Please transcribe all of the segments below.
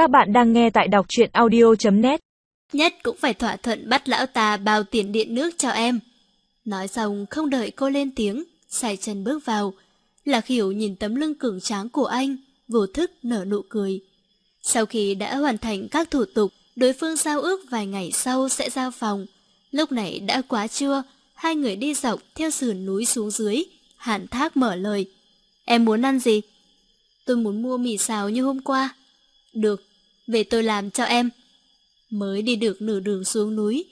Các bạn đang nghe tại đọc truyện audio.net Nhất cũng phải thỏa thuận bắt lão ta bao tiền điện nước cho em. Nói xong không đợi cô lên tiếng, xài chân bước vào. Lạc hiểu nhìn tấm lưng cường tráng của anh, vô thức nở nụ cười. Sau khi đã hoàn thành các thủ tục, đối phương giao ước vài ngày sau sẽ giao phòng. Lúc này đã quá trưa, hai người đi dọc theo sườn núi xuống dưới. Hàn thác mở lời. Em muốn ăn gì? Tôi muốn mua mì xào như hôm qua. Được, về tôi làm cho em. Mới đi được nửa đường xuống núi.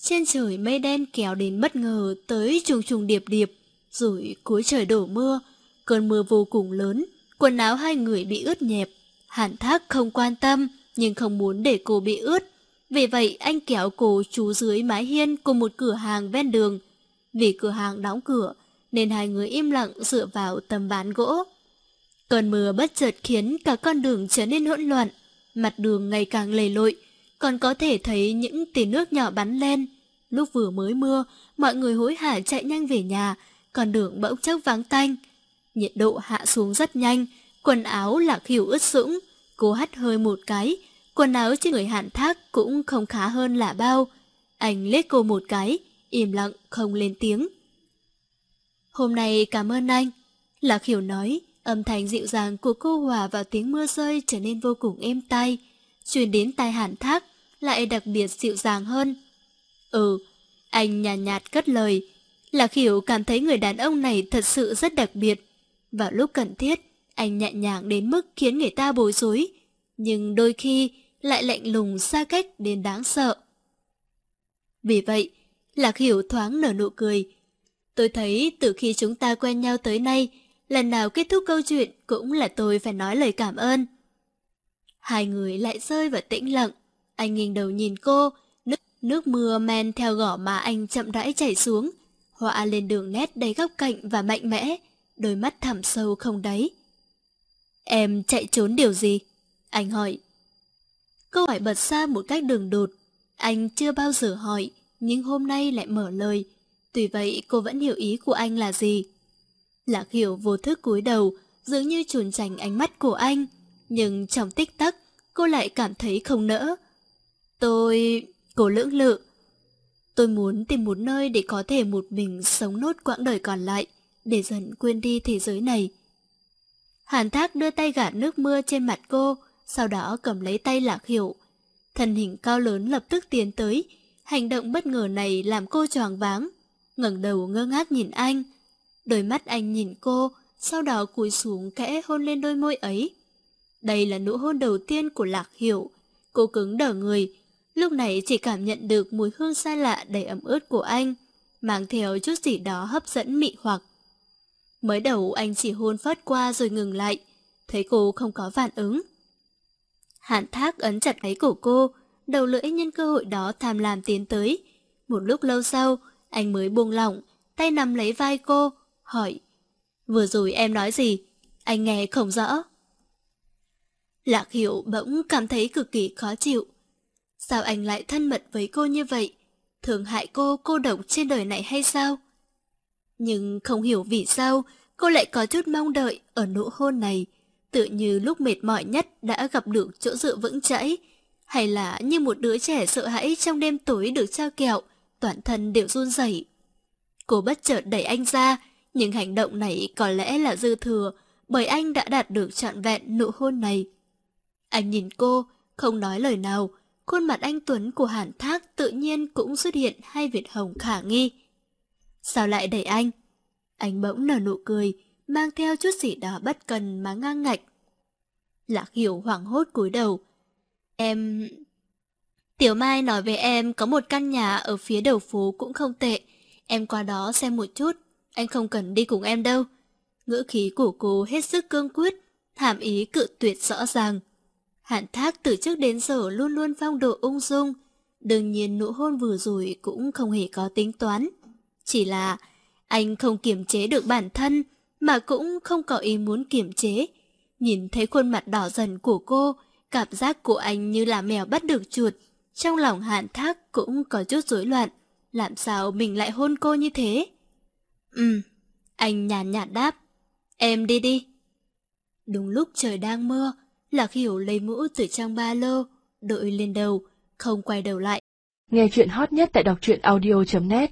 Trên trời mây đen kéo đến bất ngờ tới trùng trùng điệp điệp, rồi cuối trời đổ mưa. Cơn mưa vô cùng lớn, quần áo hai người bị ướt nhẹp. Hàn thác không quan tâm, nhưng không muốn để cô bị ướt. Vì vậy anh kéo cô trú dưới mái hiên của một cửa hàng ven đường. Vì cửa hàng đóng cửa, nên hai người im lặng dựa vào tấm ván gỗ. Cơn mưa bất chợt khiến cả con đường trở nên hỗn loạn, mặt đường ngày càng lầy lội, còn có thể thấy những tia nước nhỏ bắn lên. Lúc vừa mới mưa, mọi người hối hả chạy nhanh về nhà, còn đường bỗng chốc vắng tanh. Nhiệt độ hạ xuống rất nhanh, quần áo lạc hiểu ướt sũng, cô hắt hơi một cái, quần áo trên người hạn thác cũng không khá hơn là bao. Anh lết cô một cái, im lặng không lên tiếng. Hôm nay cảm ơn anh. Lạc hiểu nói, âm thanh dịu dàng của cô hòa vào tiếng mưa rơi trở nên vô cùng êm tai. Truyền đến tai hàn thác, lại đặc biệt dịu dàng hơn. Ừ, anh nhàn nhạt, nhạt cất lời. Lạc hiểu cảm thấy người đàn ông này thật sự rất đặc biệt. Vào lúc cần thiết, anh nhẹ nhàng đến mức khiến người ta bối rối. Nhưng đôi khi lại lạnh lùng xa cách đến đáng sợ. Vì vậy, Lạc Hiểu thoáng nở nụ cười, Tôi thấy từ khi chúng ta quen nhau tới nay, lần nào kết thúc câu chuyện cũng là tôi phải nói lời cảm ơn. Hai người lại rơi vào tĩnh lặng. Anh nghiêng đầu nhìn cô, nước, nước mưa men theo gỏ má anh chậm rãi chảy xuống, họa lên đường nét đầy góc cạnh và mạnh mẽ, đôi mắt thẳm sâu không đáy. Em chạy trốn điều gì? Anh hỏi. Câu hỏi bật ra một cách đường đột. Anh chưa bao giờ hỏi, nhưng hôm nay lại mở lời. Tuy vậy cô vẫn hiểu ý của anh là gì. Lạc hiểu vô thức cúi đầu, dường như trốn tránh ánh mắt của anh. Nhưng trong tích tắc, cô lại cảm thấy không nỡ. Tôi... Cô lưỡng lự. Tôi muốn tìm một nơi để có thể một mình sống nốt quãng đời còn lại, để dần quên đi thế giới này. Hàn Thác đưa tay gạt nước mưa trên mặt cô, sau đó cầm lấy tay Lạc Hiểu. Thân hình cao lớn lập tức tiến tới, hành động bất ngờ này làm cô choáng váng ngẩng đầu ngơ ngác nhìn anh. Đôi mắt anh nhìn cô, sau đó cúi xuống kẽ hôn lên đôi môi ấy. Đây là nụ hôn đầu tiên của Lạc Hiểu. Cô cứng đờ người, lúc này chỉ cảm nhận được mùi hương xa lạ đầy ẩm ướt của anh, mang theo chút gì đó hấp dẫn mị hoặc. Mới đầu anh chỉ hôn phớt qua rồi ngừng lại, thấy cô không có phản ứng. Hạn thác ấn chặt gáy cổ cô, đầu lưỡi nhân cơ hội đó tham lam tiến tới. Một lúc lâu sau, anh mới buông lỏng, tay nắm lấy vai cô, hỏi. Vừa rồi em nói gì? Anh nghe không rõ. Lạc Hiểu bỗng cảm thấy cực kỳ khó chịu. Sao anh lại thân mật với cô như vậy? Thường hại cô cô độc trên đời này hay sao? Nhưng không hiểu vì sao cô lại có chút mong đợi ở nụ hôn này. Tự như lúc mệt mỏi nhất đã gặp được chỗ dựa vững chãi. Hay là như một đứa trẻ sợ hãi trong đêm tối được trao kẹo toàn thân đều run rẩy. Cô bất chợt đẩy anh ra, nhưng hành động này có lẽ là dư thừa, bởi anh đã đạt được trọn vẹn nụ hôn này. Anh nhìn cô, không nói lời nào, khuôn mặt anh Tuấn của Hàn Thác tự nhiên cũng xuất hiện hai vệt hồng khả nghi. Sao lại đẩy anh? Anh bỗng nở nụ cười, mang theo chút gì đó bất cần mà ngang ngạch. Lạc hiểu hoảng hốt cúi đầu. Em... Tiểu Mai nói với em có một căn nhà ở phía đầu phố cũng không tệ. Em qua đó xem một chút, anh không cần đi cùng em đâu. Ngữ khí của cô hết sức cương quyết, hàm ý cự tuyệt rõ ràng. Hạn thác từ trước đến giờ luôn luôn phong độ ung dung. Đương nhiên nụ hôn vừa rồi cũng không hề có tính toán. Chỉ là anh không kiềm chế được bản thân, mà cũng không có ý muốn kiềm chế. Nhìn thấy khuôn mặt đỏ dần của cô, cảm giác của anh như là mèo bắt được chuột. Trong lòng hạn thác cũng có chút rối loạn. Làm sao mình lại hôn cô như thế? Ừ, anh nhàn nhạt đáp. Em đi đi. Đúng lúc trời đang mưa, Lạc Hiểu lấy mũ từ trong ba lô, đội lên đầu, không quay đầu lại. Nghe chuyện hot nhất tại đọc truyện audio.net